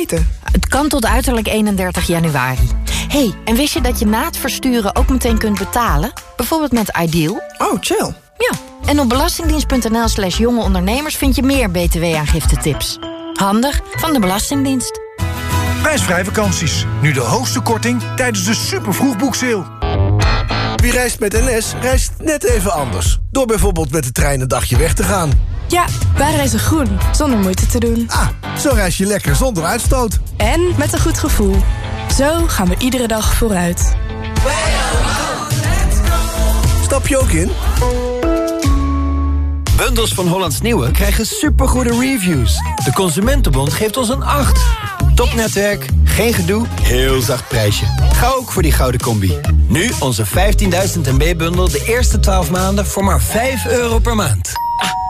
Eten. Het kan tot uiterlijk 31 januari. hey, en wist je dat je na het versturen ook meteen kunt betalen? Bijvoorbeeld met Ideal? Oh, chill. Ja, en op belastingdienst.nl slash jonge ondernemers... vind je meer btw-aangifte-tips. Handig van de Belastingdienst. Prijsvrij vakanties. Nu de hoogste korting tijdens de super vroegboekseil. Wie reist met NS, reist net even anders. Door bijvoorbeeld met de trein een dagje weg te gaan. Ja, wij reizen groen, zonder moeite te doen. Ah, zo reis je lekker zonder uitstoot. En met een goed gevoel. Zo gaan we iedere dag vooruit. Stap je ook in? Bundels van Hollands Nieuwe krijgen supergoede reviews. De Consumentenbond geeft ons een 8. Topnetwerk, geen gedoe, heel zacht prijsje. Ga ook voor die gouden combi. Nu onze 15.000 MB-bundel de eerste 12 maanden voor maar 5 euro per maand. Ah,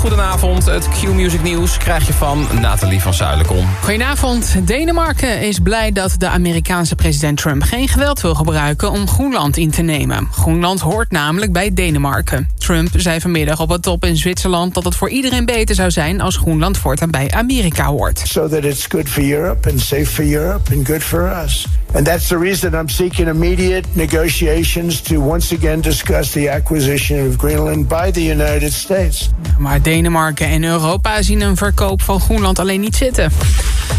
Goedenavond. Het Q-Music nieuws krijg je van Nathalie van Zuilenkom. Goedenavond. Denemarken is blij dat de Amerikaanse president Trump geen geweld wil gebruiken om Groenland in te nemen. Groenland hoort namelijk bij Denemarken. Trump zei vanmiddag op een top in Zwitserland dat het voor iedereen beter zou zijn als Groenland voortaan bij Amerika hoort. So that it's good for Europe and safe for Europe and good for us. And that's the reason I'm seeking immediate negotiations to once again discuss the acquisition of Greenland by the United States. Maar Denemarken en Europa zien een verkoop van Groenland alleen niet zitten.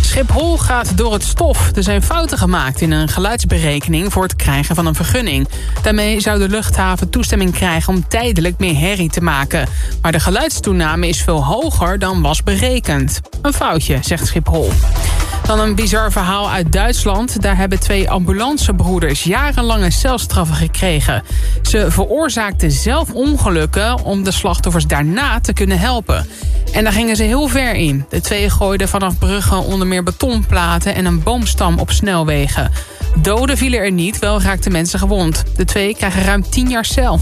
Schiphol gaat door het stof. Er zijn fouten gemaakt in een geluidsberekening voor het krijgen van een vergunning. Daarmee zou de luchthaven toestemming krijgen om tijdelijk meer herrie te maken. Maar de geluidstoename is veel hoger dan was berekend. Een foutje, zegt Schiphol. Dan een bizar verhaal uit Duitsland. Daar hebben twee ambulancebroeders jarenlange celstraffen gekregen. Ze veroorzaakten zelf ongelukken om de slachtoffers daarna te kunnen helpen. En daar gingen ze heel ver in. De twee gooiden vanaf bruggen onder meer betonplaten en een boomstam op snelwegen. Doden vielen er niet, wel raakten mensen gewond. De twee krijgen ruim 10 jaar cel.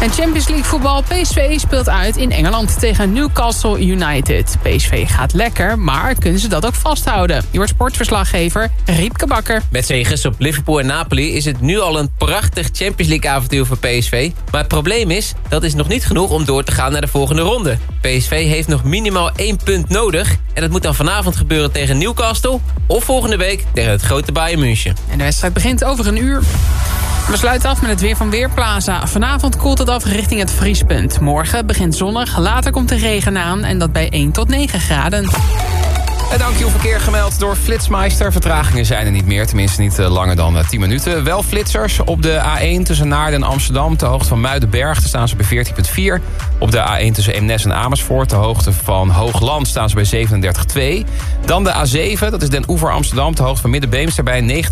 En Champions League voetbal PSV speelt uit in Engeland tegen Newcastle United. PSV gaat lekker, maar kunnen ze dat ook vasthouden? Je sportverslaggever Riepke Bakker. Met zegens op Liverpool en Napoli is het nu al een prachtig Champions League avontuur voor PSV. Maar het probleem is, dat is nog niet genoeg om door te gaan naar de volgende ronde. PSV heeft nog minimaal één punt nodig. En dat moet dan vanavond gebeuren tegen Newcastle... of volgende week tegen het grote Bayern München. En de wedstrijd begint over een uur. We sluiten af met het weer van Weerplaza. Vanavond koelt het af richting het vriespunt. Morgen begint zonnig, later komt de regen aan... en dat bij 1 tot 9 graden. Het dankjewel verkeer gemeld door Flitsmeister. Vertragingen zijn er niet meer, tenminste niet uh, langer dan uh, 10 minuten. Wel flitsers op de A1 tussen Naarden en Amsterdam... ter hoogte van Muidenberg, daar staan ze bij 14,4. Op de A1 tussen Eemnes en Amersfoort... ter hoogte van Hoogland staan ze bij 37,2. Dan de A7, dat is Den Oever Amsterdam... ter hoogte van Middenbeemster bij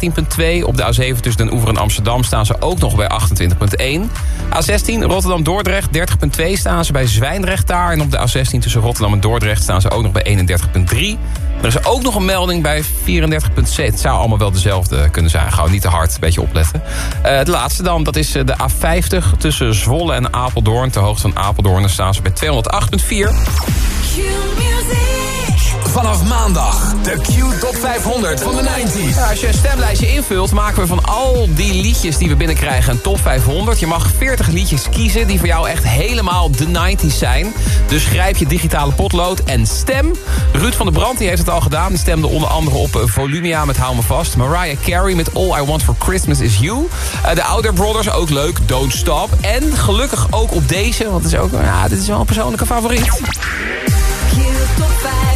19,2. Op de A7 tussen Den Oever en Amsterdam staan ze ook nog bij 28,1. A16 Rotterdam-Dordrecht, 30,2 staan ze bij Zwijndrecht daar. En op de A16 tussen Rotterdam en Dordrecht staan ze ook nog bij 31,3. Er is ook nog een melding bij 34,7. Het zou allemaal wel dezelfde kunnen zijn. Gewoon niet te hard, een beetje opletten. Het laatste dan, dat is de A50 tussen Zwolle en Apeldoorn. Ter hoogte van Apeldoorn staan ze bij 208,4. Vanaf maandag de Q Top 500 van de 90s. Ja, als je een stemlijstje invult, maken we van al die liedjes die we binnenkrijgen een Top 500. Je mag 40 liedjes kiezen die voor jou echt helemaal de 90s zijn. Dus grijp je digitale potlood en stem. Ruud van der Brand die heeft het al gedaan. Die stemde onder andere op Volumia met Hou Me Vast. Mariah Carey met All I Want For Christmas Is You. Uh, de Outer Brothers, ook leuk, Don't Stop. En gelukkig ook op deze, want het is ook, ja, dit is wel een persoonlijke favoriet. Q Top 500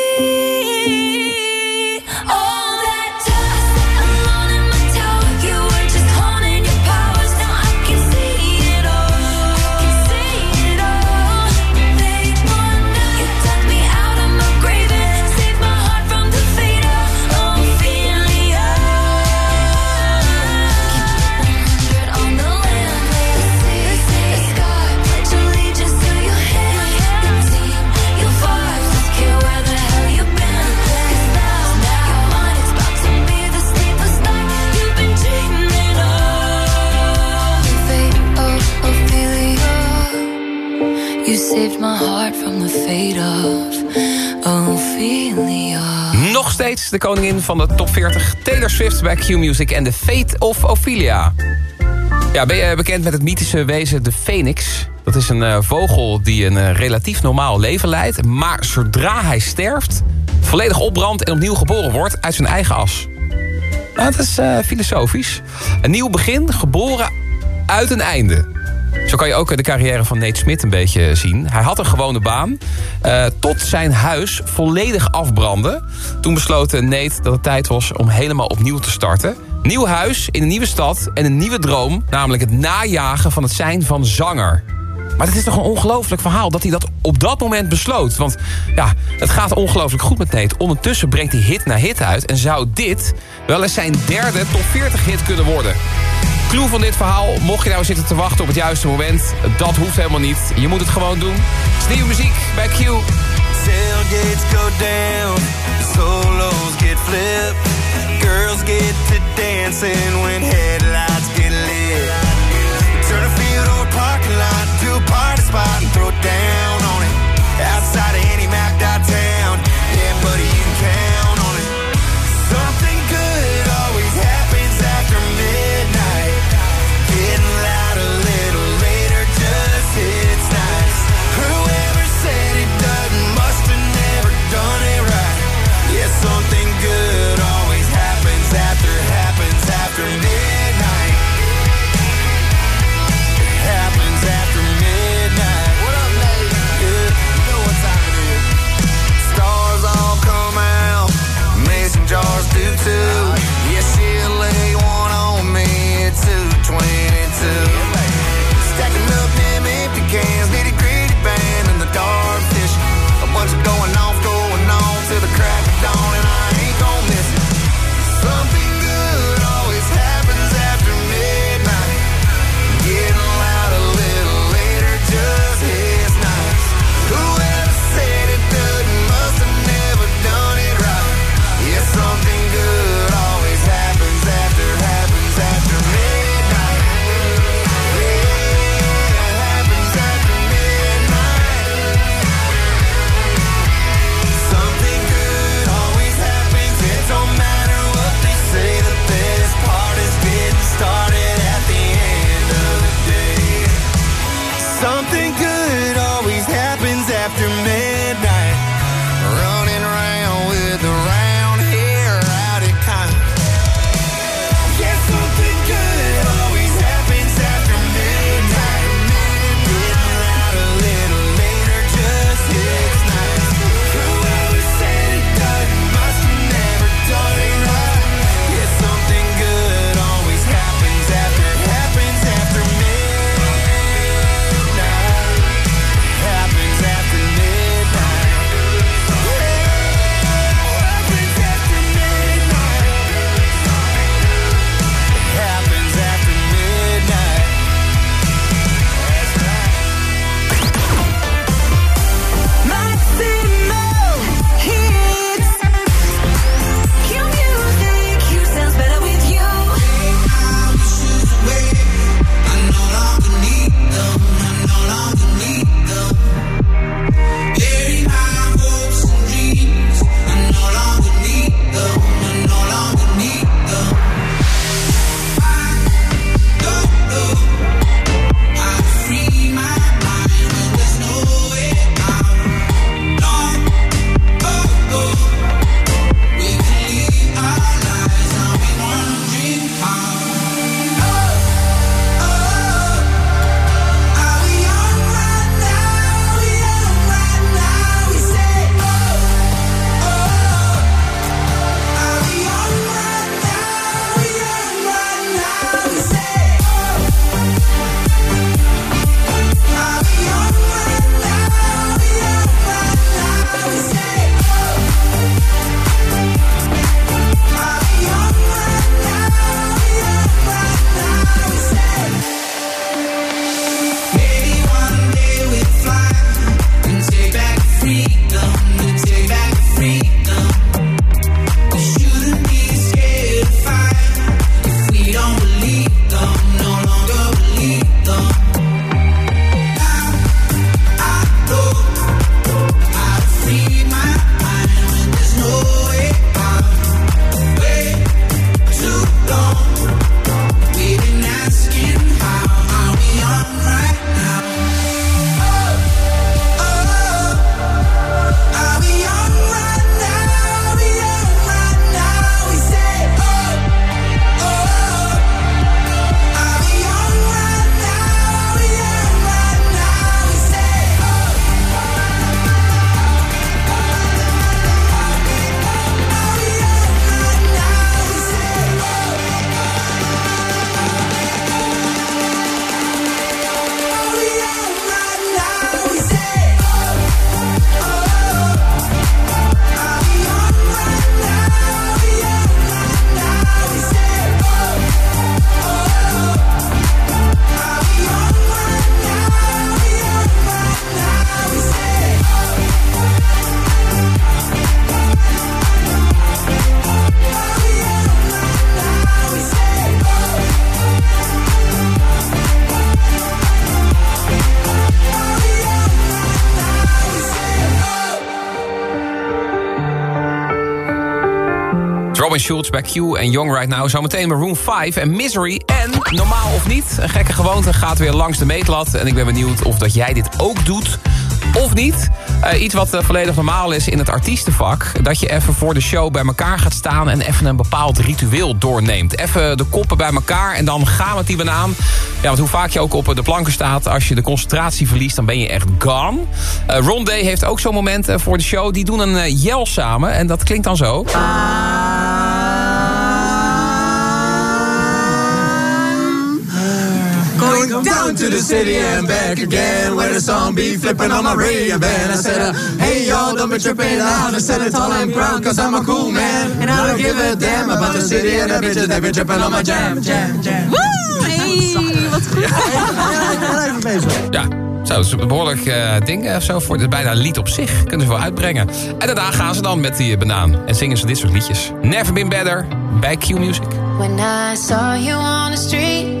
Saved my heart from the fate of Ophelia. Nog steeds de koningin van de top 40. Taylor Swift bij Q-Music en The Fate of Ophelia. Ja, ben je bekend met het mythische wezen de Phoenix? Dat is een eh, vogel die een eh, relatief normaal leven leidt... maar zodra hij sterft, volledig opbrandt en opnieuw geboren wordt... uit zijn eigen as. Nou, dat is eh, filosofisch. Een nieuw begin, geboren uit een einde. Zo kan je ook de carrière van Nate Smith een beetje zien. Hij had een gewone baan, eh, tot zijn huis volledig afbrandde. Toen besloot Nate dat het tijd was om helemaal opnieuw te starten. Nieuw huis in een nieuwe stad en een nieuwe droom... namelijk het najagen van het zijn van zanger. Maar het is toch een ongelooflijk verhaal dat hij dat op dat moment besloot. Want ja, het gaat ongelooflijk goed met Nate. Ondertussen brengt hij hit na hit uit... en zou dit wel eens zijn derde top 40 hit kunnen worden. Clue van dit verhaal, mocht je nou zitten te wachten op het juiste moment... dat hoeft helemaal niet. Je moet het gewoon doen. Het nieuwe muziek bij Q. Tailgates go down, solos get flipped, girls get to dancing when headlights Schulz bij Q en Young Right Now. Zometeen Maroon 5 en Misery. En, normaal of niet, een gekke gewoonte gaat weer langs de meetlat. En ik ben benieuwd of dat jij dit ook doet of niet. Eh, iets wat eh, volledig normaal is in het artiestenvak. Dat je even voor de show bij elkaar gaat staan... en even een bepaald ritueel doorneemt. Even de koppen bij elkaar en dan gaan we die banaan. Ja, want hoe vaak je ook op de planken staat... als je de concentratie verliest, dan ben je echt gone. Eh Ron Day heeft ook zo'n moment voor de show. Die doen een yell samen en dat klinkt dan zo. Down to the city and back again Where the song be flipping on my radio band I said, uh, hey y'all, don't be tripping out I said it all I'm proud cause I'm a cool man And I don't give a damn about the city and the bitches They be tripping on my jam, jam, jam Woe! Hey, wat goed. Ja, zo, dat is een behoorlijk eh, ding eh, zo voor. Het is bijna een lied op zich. Kunnen ze wel uitbrengen. En daarna gaan ze dan met die eh, banaan. En zingen ze dit soort liedjes. Never Been Better bij Q Music. When I saw you on the street,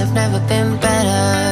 I've never been better.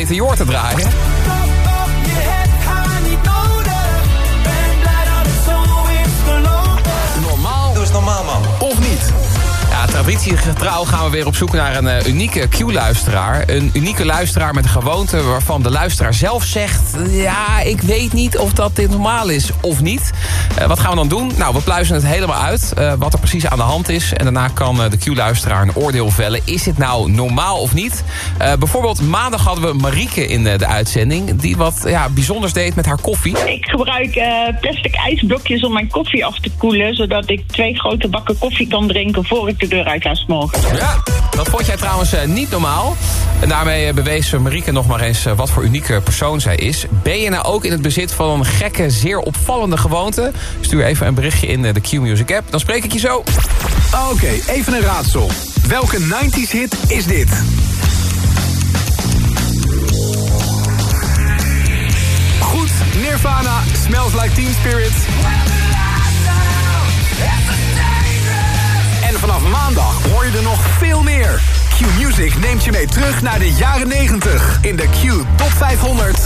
Meteor te draaien. Zoek naar een eh, unieke Q-luisteraar. Een unieke luisteraar met een gewoonte waarvan de luisteraar zelf zegt... ja, ik weet niet of dat dit normaal is of niet. Eh, wat gaan we dan doen? Nou, we pluizen het helemaal uit, eh, wat er precies aan de hand is. En daarna kan de Q-luisteraar een oordeel vellen. Is dit nou normaal of niet? Bijvoorbeeld maandag hadden we Marieke in de uitzending... die wat ja, bijzonders deed met haar koffie. Ik gebruik plastic ijsblokjes om mijn koffie af te koelen... zodat ik twee grote bakken koffie kan drinken voor ik de deur uit ga s'morgens. Ja, dat vond jij trouwens eh, niet normaal. En daarmee eh, bewees eh, Marieke nog maar eens wat voor unieke persoon zij is. Ben je nou ook in het bezit van een gekke, zeer opvallende gewoonte? Stuur even een berichtje in de Q-Music app. Dan spreek ik je zo. Oké, even een raadsel. Welke 90s hit is dit? Goed, Nirvana, Smells Like Teen Spirit. Vanaf maandag hoor je er nog veel meer. Q-Music neemt je mee terug naar de jaren 90 in de Q Top 500.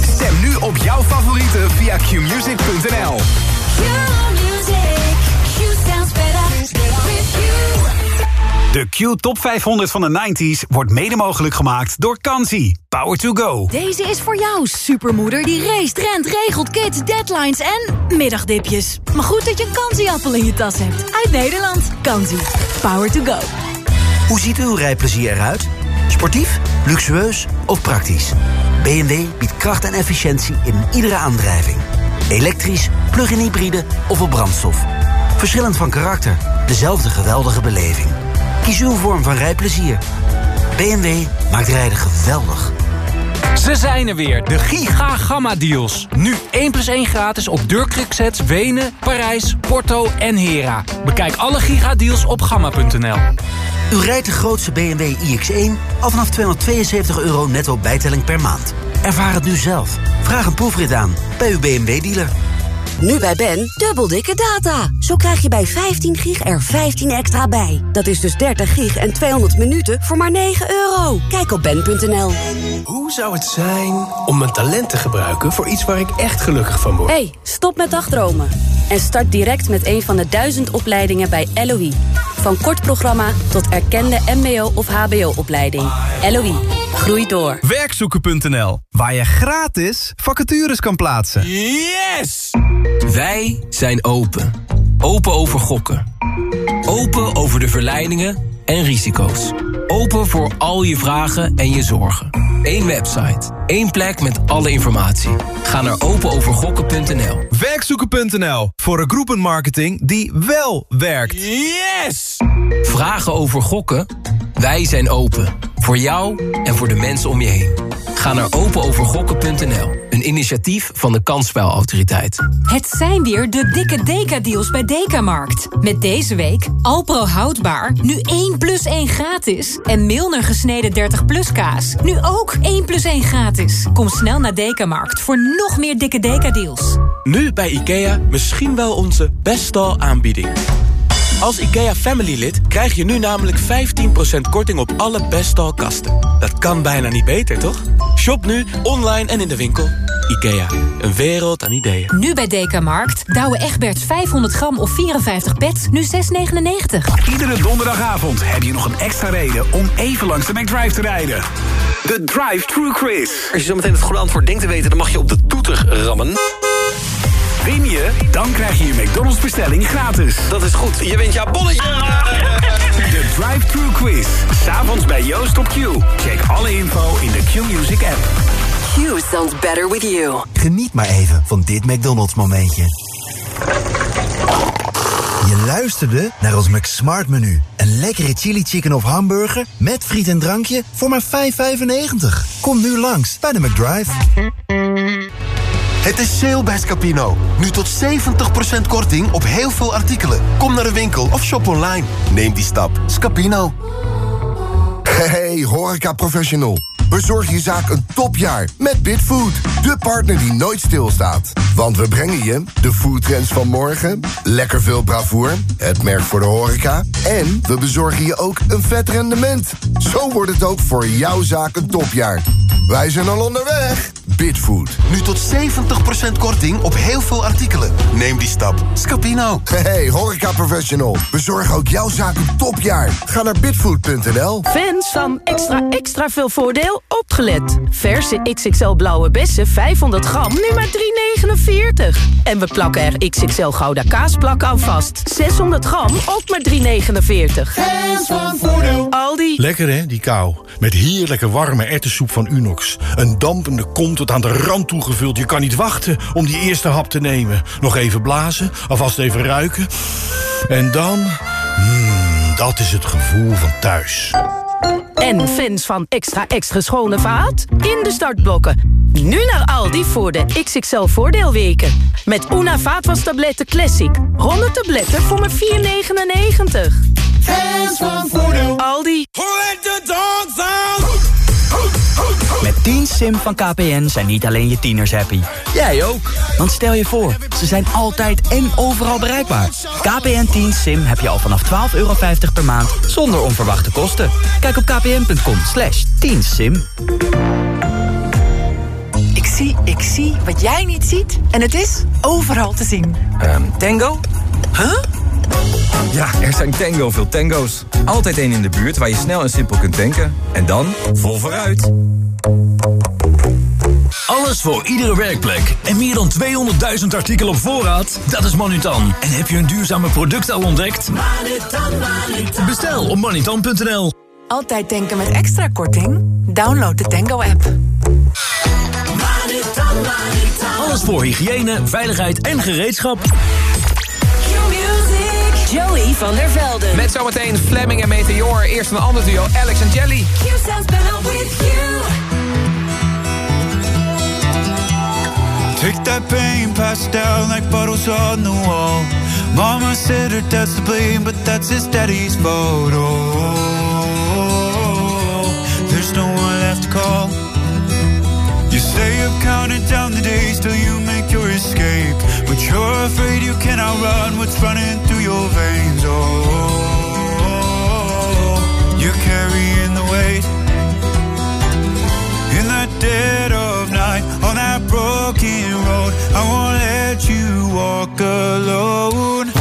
Stem nu op jouw favorieten via qmusic.nl. De Q Top 500 van de 90s wordt mede mogelijk gemaakt door Kansi. Power to go. Deze is voor jou, supermoeder die race, rent, regelt, kids, deadlines en middagdipjes. Maar goed dat je een kansieappel in je tas hebt. Uit Nederland. Kansie. Power to go. Hoe ziet uw rijplezier eruit? Sportief, luxueus of praktisch? BMW biedt kracht en efficiëntie in iedere aandrijving. Elektrisch, plug-in hybride of op brandstof. Verschillend van karakter, dezelfde geweldige beleving. Kies uw vorm van rijplezier. BMW maakt rijden geweldig. Ze zijn er weer, de Giga Gamma Deals. Nu 1 plus 1 gratis op deurkruksets Wenen, Parijs, Porto en Hera. Bekijk alle Giga Deals op gamma.nl. U rijdt de grootste BMW iX1 al vanaf 272 euro netto bijtelling per maand. Ervaar het nu zelf. Vraag een proefrit aan bij uw BMW-dealer. Nu bij Ben, dubbel dikke data. Zo krijg je bij 15 gig er 15 extra bij. Dat is dus 30 gig en 200 minuten voor maar 9 euro. Kijk op ben.nl. Hoe zou het zijn om mijn talent te gebruiken voor iets waar ik echt gelukkig van word? hey, stop met dagdromen. En start direct met een van de duizend opleidingen bij LOE. Van kort programma tot erkende mbo- of hbo-opleiding. LOE, groei door. Werkzoeken.nl, waar je gratis vacatures kan plaatsen. Yes! Wij zijn open. Open over gokken. Open over de verleidingen en risico's. Open voor al je vragen en je zorgen. Eén website. één plek met alle informatie. Ga naar openovergokken.nl. Werkzoeken.nl, voor een groepenmarketing die wel werkt. Yes! Vragen over gokken? Wij zijn open. Voor jou en voor de mensen om je heen. Ga naar openovergokken.nl. Een initiatief van de Kansspelautoriteit. Het zijn weer de dikke Deka-deals bij Dekamarkt. Met deze week Alpro houdbaar, nu 1 plus 1 gratis. En Milner gesneden 30 plus kaas, nu ook 1 plus 1 gratis. Kom snel naar Dekamarkt voor nog meer dikke Deka-deals. Nu bij IKEA misschien wel onze beste aanbieding. Als IKEA Family lid krijg je nu namelijk 15% korting op alle Bestal kasten. Dat kan bijna niet beter, toch? Shop nu, online en in de winkel. IKEA, een wereld aan ideeën. Nu bij Dekamarkt, Douwe Egberts 500 gram of 54 pets, nu 6,99. Iedere donderdagavond heb je nog een extra reden om even langs de McDrive te rijden. De Drive-Thru Quiz. Als je zometeen het goede antwoord denkt te weten... dan mag je op de toeter rammen. Win je, dan krijg je je McDonald's bestelling gratis. Dat is goed. Je wint jouw bonnetje. De Drive-Thru Quiz. S'avonds bij Joost op Q. Check alle info in de Q-Music app. Q sounds better with you. Geniet maar even van dit McDonald's momentje. Je luisterde naar ons McSmart menu. Een lekkere chili chicken of hamburger met friet en drankje voor maar 5,95. Kom nu langs bij de McDrive. Het is sale bij Scapino. Nu tot 70% korting op heel veel artikelen. Kom naar de winkel of shop online. Neem die stap. Scapino. Hey, horeca professional. Bezorg je zaak een topjaar met Bitfood. De partner die nooit stilstaat. Want we brengen je de foodtrends van morgen, lekker veel bravoer, het merk voor de horeca... en we bezorgen je ook een vet rendement. Zo wordt het ook voor jouw zaak een topjaar. Wij zijn al onderweg. Bitfood. Nu tot 70% korting op heel veel artikelen. Neem die stap. Scapino. Hey, horeca professional. Bezorg ook jouw zaak een topjaar. Ga naar bitfood.nl. Fans van extra extra veel voordeel opgelet. Verse XXL blauwe bessen 500 gram nu maar 3,49. En we plakken er XXL gouda kaasplak aan vast. 600 gram ook maar 3,49. Fans van. Aldi. Lekker hè, die kou. Met heerlijke warme ertessoep van Unox. Een dampende kom tot aan de rand toegevuld. Je kan niet wachten om die eerste hap te nemen. Nog even blazen, alvast even ruiken. En dan... Mmm, dat is het gevoel van thuis. En fans van extra extra schone vaat? In de startblokken. Nu naar Aldi voor de XXL voordeelweken. Met Una vaatwastabletten Classic. 100 tabletten voor maar 4,99. Fans van voordeel. Aldi. Met 10 sim van KPN zijn niet alleen je tieners happy. Jij ook. Want stel je voor, ze zijn altijd en overal bereikbaar. KPN 10 sim heb je al vanaf 12,50 euro per maand zonder onverwachte kosten. Kijk op kpn.com slash 10 sim. Ik zie, ik zie wat jij niet ziet. En het is overal te zien. Ehm, tango? Huh? Ja, er zijn tango veel tango's. Altijd één in de buurt waar je snel en simpel kunt tanken. En dan vol vooruit. Alles voor iedere werkplek. En meer dan 200.000 artikelen op voorraad? Dat is Manutan. En heb je een duurzame product al ontdekt? Bestel op manutan.nl. Altijd tanken met extra korting? Download de Tango-app. Alles voor hygiëne, veiligheid en gereedschap. Joey van der Velden. Met zometeen Fleming en Meteor. Eerst een ander duo, Alex en Jelly. Take that pain, pass it down like bottles on the wall. Mama said her dad's to blame, but that's his daddy's photo. There's no one left to call. You say you've counted down the days till you make your escape, you're afraid you cannot run what's running through your veins. Oh, you're carrying the weight in the dead of night on that broken road. I won't let you walk alone.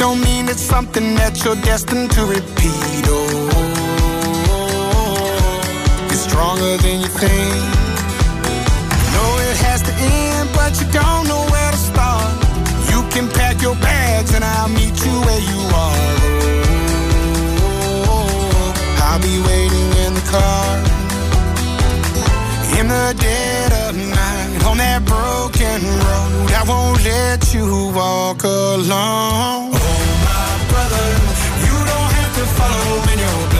Don't mean it's something that you're destined to repeat. Oh, it's stronger than you think. Know it has to end, but you don't know where to start. You can pack your bags and I'll meet you where you are. Oh, I'll be waiting in the car in the dead of night on that broken road. I won't let you walk alone. Follow in your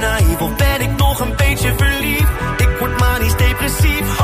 naïef of ben ik nog een beetje verliefd? Ik word manisch depressief.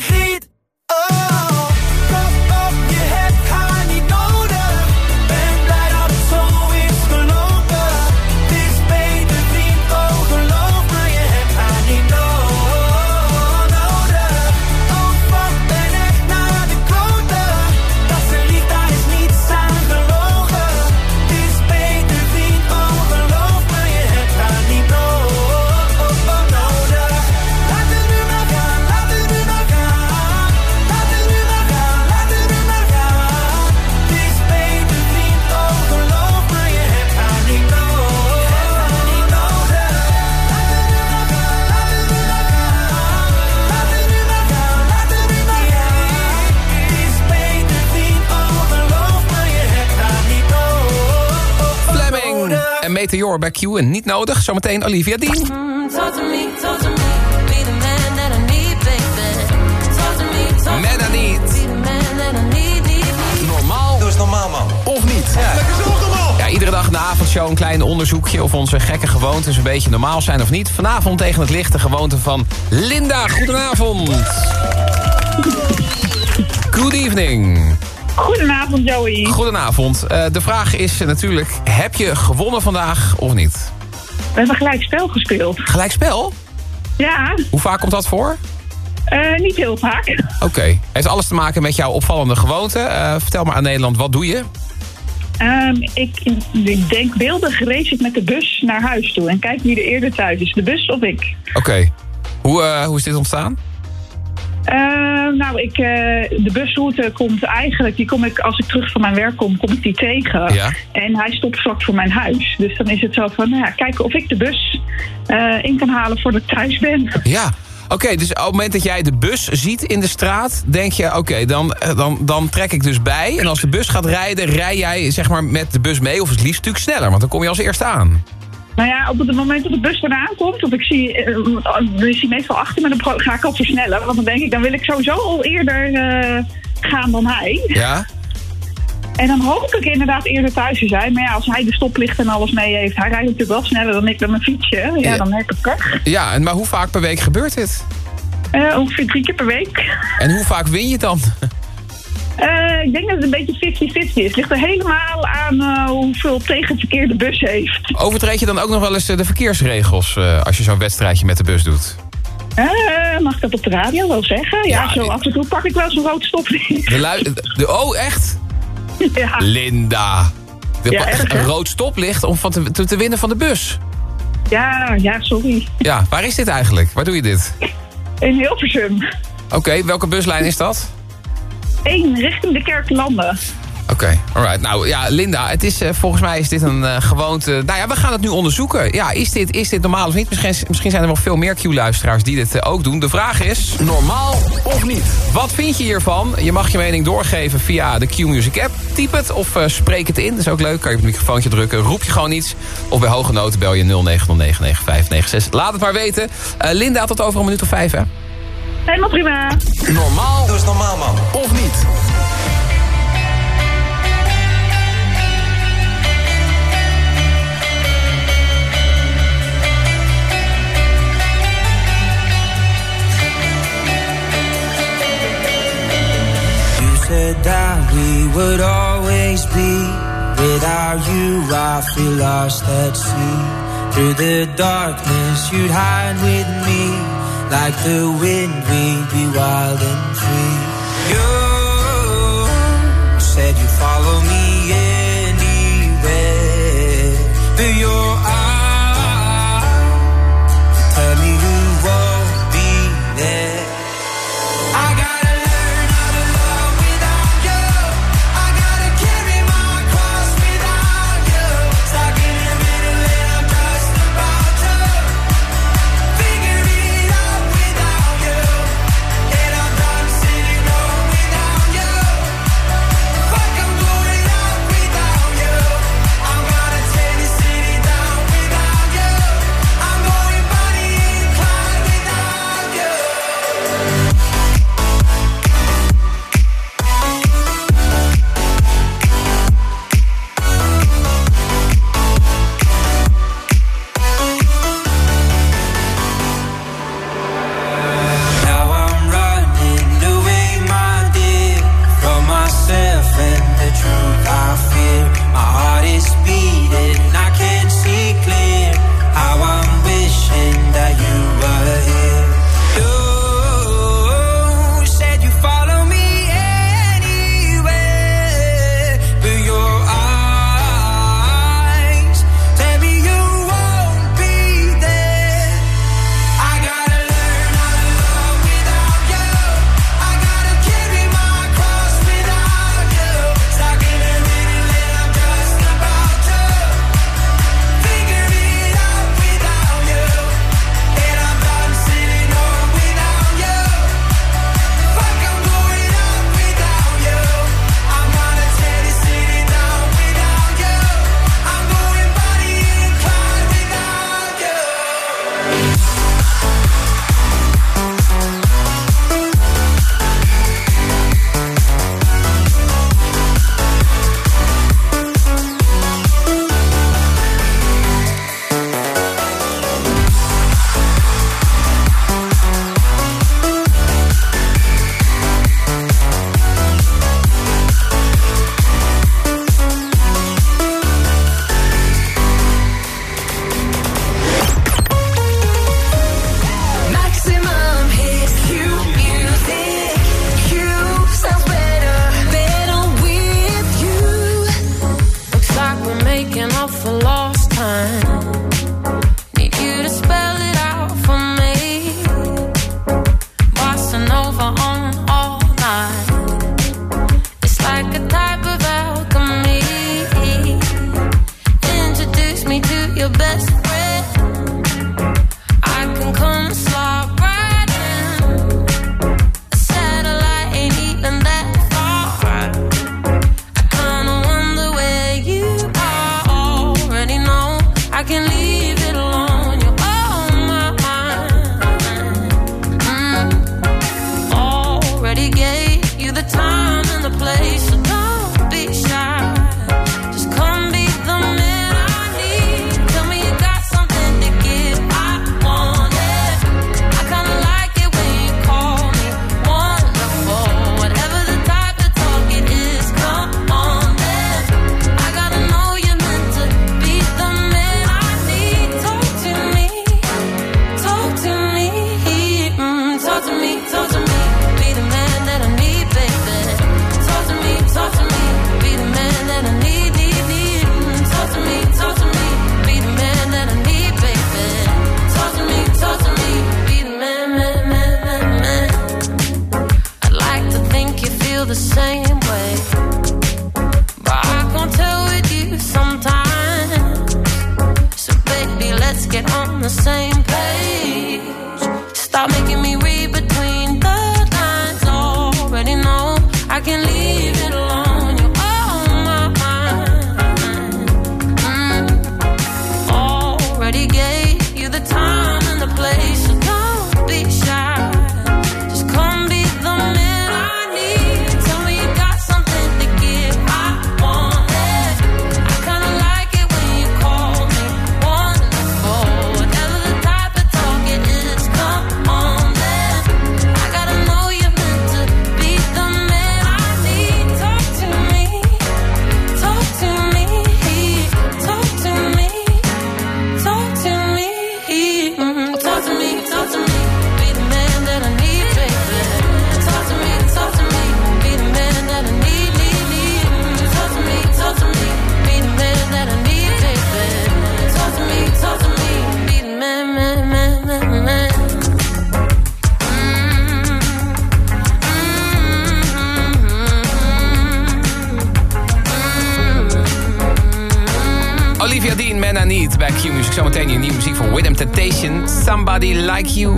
van die Me. need. Be the man that I need, need, need. Normaal. Doe eens normaal, man. Of niet? Lekker zo normaal. Ja, iedere dag in de avondshow een klein onderzoekje... of onze gekke gewoontes een beetje normaal zijn of niet. Vanavond tegen het licht de gewoonte van Linda. Goedenavond. Good evening. Goedenavond, Joey. Goedenavond. Eh, de vraag is natuurlijk, heb je gewonnen vandaag of niet? We hebben gelijk spel gespeeld. Gelijk spel? Ja, Hoe vaak komt dat voor? eh, niet heel vaak. Oké. Heeft alles te maken met jouw opvallende gewoonte. Eh, vertel maar aan Nederland, wat doe je? Ehm, ik, ik denk beeldig race ik met de bus naar huis toe. En kijk wie er eerder thuis is, de bus of ik. Oké. Hoe, hoe is dit ontstaan? Ehm, nou, ik, eh, de busroute komt eigenlijk, die kom ik, als ik terug van mijn werk kom, kom ik die tegen. Ja. En hij stopt vlak voor mijn huis. Dus dan is het zo van, nou ja, kijken of ik de bus eh, in kan halen voordat ik thuis ben. Ja. Oké, dus op het moment dat jij de bus ziet in de straat... denk je, oké, dan, dan, dan trek ik dus bij. En als de bus gaat rijden, rij jij zeg maar met de bus mee... of het liefst natuurlijk sneller, want dan kom je als eerste aan. Nou ja, op het moment dat de bus eraan komt, of ik zie, eh, dan is hij meestal achter me, dan pro- ga ik al versnellen. Want dan denk ik, dan wil ik sowieso al eerder eh, gaan dan hij. Ja? En dan hoop ik inderdaad eerder thuis te zijn. Maar ja, als hij de stoplicht en alles mee heeft, hij rijdt natuurlijk wel sneller dan ik met mijn fietsje. Ja, Ja. dan heb ik pech. Ja, en maar hoe vaak per week gebeurt dit? Eh, ongeveer drie keer per week. En hoe vaak win je dan? Eh, ik denk dat het een beetje 50-50 is. Het ligt er helemaal aan eh, hoeveel tegenverkeer de bus heeft. Overtreed je dan ook nog wel eens eh, de verkeersregels... als je zo'n wedstrijdje met de bus doet? Mag ik dat op de radio wel zeggen? Ja, zo af en toe pak ik wel zo'n rood stoplicht. De lui- de, oh, echt? Ja. Linda. De Ja, erg, een rood stoplicht om van te, te, te winnen van de bus. Ja, ja, sorry. Ja, waar is dit eigenlijk? Waar doe je dit? In Hilversum. Oké, welke buslijn is dat? Richting de Kerklanden. Oké, alright. Nou ja, Linda, het is, eh, volgens mij is dit een eh, gewoonte... Nou ja, we gaan het nu onderzoeken. Ja, is dit, is dit normaal of niet? Misschien, misschien zijn er wel veel meer Q-luisteraars die dit eh, ook doen. De vraag is... Normaal of niet? Wat vind je hiervan? Je mag je mening doorgeven via de Q-Music app. Typ het of spreek het in. Dat is ook leuk. Kan je op het microfoontje drukken. Roep je gewoon iets. Of bij hoge noten bel je 09099596. Laat het maar weten. Linda, tot over een minuut of vijf, hè? Helemaal prima. Normaal Doe eens normaal, man. of niet? You said that we would always be. Without you, I feel lost at sea. Through the darkness, you'd hide with me. Like the wind, we'd be wild and free. You said you'd follow me anywhere. But your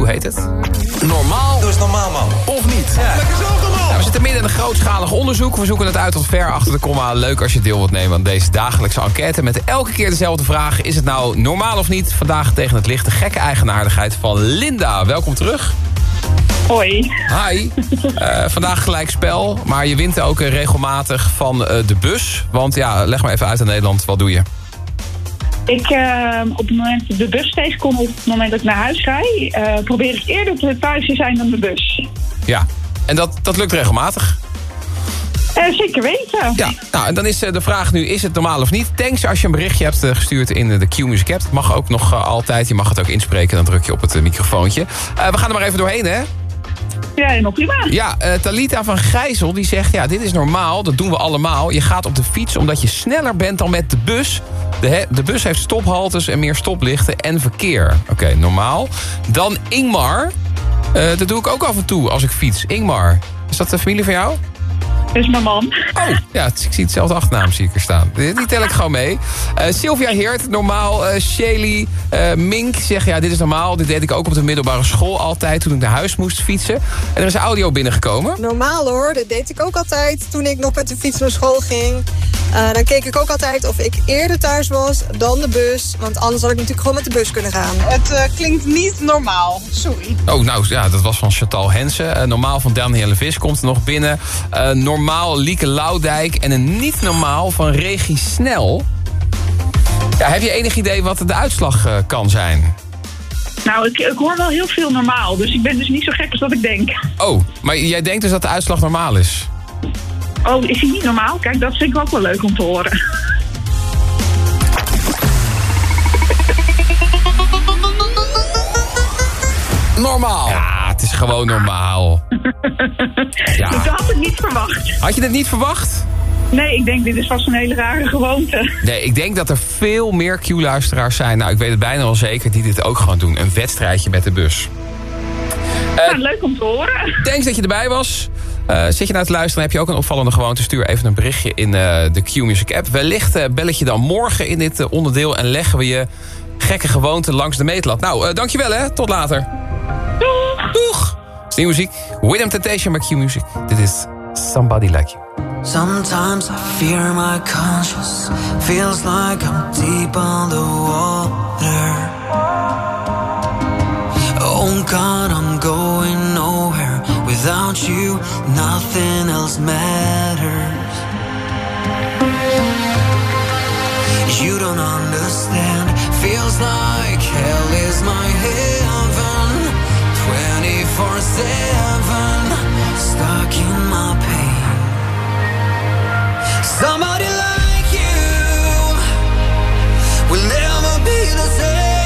You heet het. Normaal. Doe eens normaal, man. Of niet? Lekker zo normaal. we zitten midden in een grootschalig onderzoek. We zoeken het uit tot ver achter de komma. Leuk als je deel wilt nemen aan deze dagelijkse enquête... met elke keer dezelfde vraag. Is het nou normaal of niet? Vandaag tegen het licht de gekke eigenaardigheid van Linda. Welkom terug. Hoi. Hi. Eh, vandaag gelijk spel, maar je wint ook regelmatig van eh, de bus. Want ja, leg maar even uit in Nederland, wat doe je? Ik, eh, op het moment dat de bus steeds kom, op het moment dat ik naar huis rij, eh, probeer ik eerder te- thuis te zijn dan de bus. Ja, en dat, dat lukt regelmatig. Eh, zeker weten. Ja, nou, en dan is eh, de vraag nu, is het normaal of niet? Thanks als je een berichtje hebt gestuurd in de Q-Music app. Dat mag ook nog altijd, je mag het ook inspreken. Dan druk je op het microfoontje. We gaan er maar even doorheen, hè? Ja, helemaal prima. Ja, eh, Talita van Gijzel die zegt... ja, dit is normaal, dat doen we allemaal. Je gaat op de fiets omdat je sneller bent dan met de bus. De, de bus heeft stophaltes en meer stoplichten en verkeer. Oké, normaal. Dan Ingmar. Eh, dat doe ik ook af en toe als ik fiets. Ingmar, is dat de familie van jou? Dat is mijn man. Oh, ja, ik zie hetzelfde achternaam zie ik er staan. Die tel ik gewoon mee. Eh, Sylvia Heert, normaal. eh Shelly, eh, Mink zegt, ja, dit is normaal. Dit deed ik ook op de middelbare school altijd... toen ik naar huis moest fietsen. En er is audio binnengekomen. Normaal hoor, dat deed ik ook altijd toen ik nog met de fiets naar school ging. Eh, dan keek ik ook altijd of ik eerder thuis was dan de bus. Want anders had ik natuurlijk gewoon met de bus kunnen gaan. Het eh, klinkt niet normaal. Sorry. Oh, nou ja, dat was van Chantal Hensen. Eh, normaal van Danielle Vis komt er nog binnen. Eh, normaal Lieke Loudijk. En een niet normaal van Regie Snel. Ja, heb je enig idee wat de uitslag eh, kan zijn? Nou, ik, ik hoor wel heel veel normaal, dus ik ben dus niet zo gek als dat ik denk. Oh, maar jij denkt dus dat de uitslag normaal is? Oh, is hij niet normaal? Kijk, dat vind ik ook wel leuk om te horen. Normaal. Ja, het is gewoon normaal. Ja. Dat had ik niet verwacht. Had je dit niet verwacht? Nee, ik denk dit is vast een hele rare gewoonte. Nee, ik denk dat er veel meer Q-luisteraars zijn. Nou, ik weet het bijna wel zeker, die dit ook gewoon doen. Een wedstrijdje met de bus. Ja, leuk om te horen. Thanks dat je erbij was. Eh, zit je nou te luisteren, heb je ook een opvallende gewoonte... stuur even een berichtje in eh, de Q-Music app. Wellicht eh, bel ik je dan morgen in dit eh, onderdeel... en leggen we je gekke gewoonten langs de meetlat. Nou, eh, dankjewel hè. Tot later. Doeg! Is nieuwe muziek. Rhythm Temptation bij Q-Music. Dit is Somebody Like You. Sometimes I fear my conscience. Feels like I'm deep underwater. Oh God, I'm going nowhere. Without you, nothing else matters. You don't understand. Feels like hell is my heaven. 24 7. Stuck in my pain. Somebody like you will never be the same.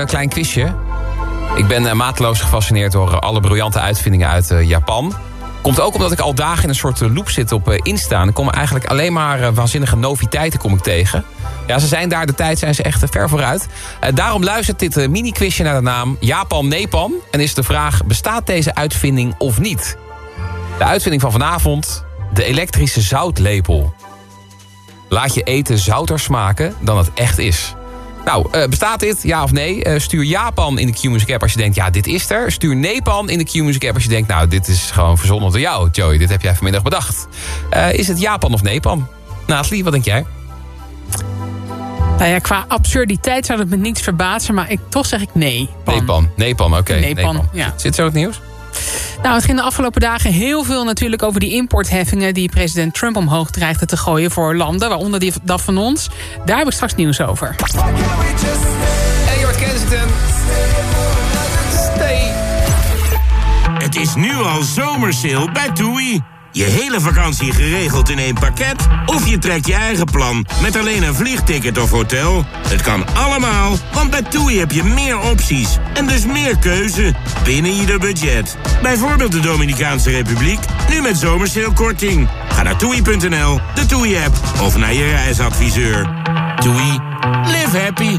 Een klein quizje. Ik ben eh, mateloos gefascineerd door eh, alle briljante uitvindingen uit eh, Japan. Komt ook omdat ik al dagen in een soort loop zit op Insta. En ik kom eigenlijk alleen maar waanzinnige noviteiten kom ik tegen. Ja, ze zijn daar, de tijd zijn ze echt ver vooruit. Daarom luistert dit mini-quizje naar de naam Japan-Nepan. En is de vraag, bestaat deze uitvinding of niet? De uitvinding van vanavond, de elektrische zoutlepel. Laat je eten zouter smaken dan het echt is. Nou, eh, bestaat dit? Ja of nee? Eh, stuur Japan in de Q-Music app als je denkt, ja, dit is er. Stuur Nepan in de Q-Music app als je denkt, nou, dit is gewoon verzonnen door jou, Joey. Dit heb jij vanmiddag bedacht. Eh, is het Japan of Nepan? Nathalie, wat denk jij? Nou ja, qua absurditeit zou het me niets verbazen, maar ik, toch zeg ik nee. Nepan. Nepan, oké. Nepan, ja. Zit zo het nieuws? Nou, het ging de afgelopen dagen heel veel natuurlijk over die importheffingen... die president Trump omhoog dreigde te gooien voor landen, waaronder die, dat van ons. Daar heb ik straks nieuws over. Hey, Jort Kensington. Stay. Het is nu al zomersale bij TUI. Je hele vakantie geregeld in één pakket? Of je trekt je eigen plan met alleen een vliegticket of hotel? Het kan allemaal, want bij TUI heb je meer opties en dus meer keuze binnen ieder budget. Bijvoorbeeld de Dominicaanse Republiek, nu met zomersalekorting. Ga naar toei.nl, de TUI-app of naar je reisadviseur. TUI, live happy.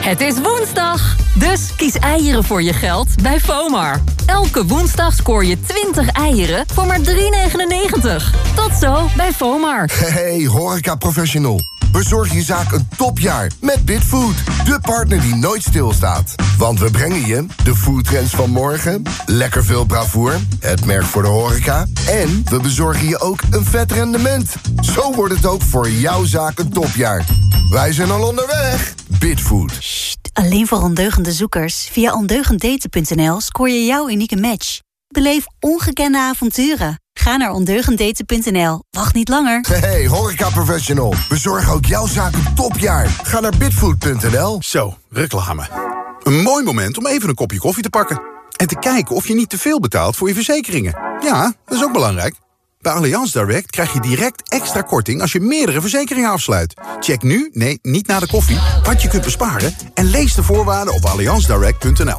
Het is woensdag, dus kies eieren voor je geld bij FOMAR. Elke woensdag scoor je 20 eieren voor maar 3,99. Tot zo bij FOMAR. Hey, horeca professional. Bezorg je zaak een topjaar met Bitfood. De partner die nooit stilstaat. Want we brengen je de foodtrends van morgen, lekker veel bravoer, het merk voor de horeca... en we bezorgen je ook een vet rendement. Zo wordt het ook voor jouw zaak een topjaar. Wij zijn al onderweg. Bitfood. Alleen voor ondeugende zoekers. Via ondeugenddaten.nl scoor je jouw unieke match. Beleef ongekende avonturen. Ga naar ondeugenddaten.nl. Wacht niet langer. Hey, horeca professional. Bezorg ook jouw zaak een topjaar. Ga naar bitfood.nl. Zo, reclame. Een mooi moment om even een kopje koffie te pakken. En te kijken of je niet te veel betaalt voor je verzekeringen. Ja, dat is ook belangrijk. Bij Allianz Direct krijg je direct extra korting als je meerdere verzekeringen afsluit. Check nu, nee, niet na de koffie, wat je kunt besparen... en lees de voorwaarden op allianzdirect.nl.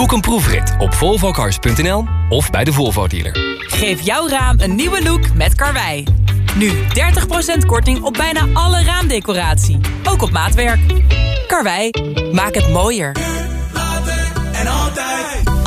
Boek een proefrit op volvocars.nl of bij de Volvo dealer. Geef jouw raam een nieuwe look met Karwei. Nu 30% korting op bijna alle raamdecoratie. Ook op maatwerk. Karwei, maak het mooier.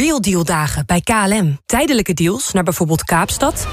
Real Deal dagen bij KLM. Tijdelijke deals naar bijvoorbeeld Kaapstad,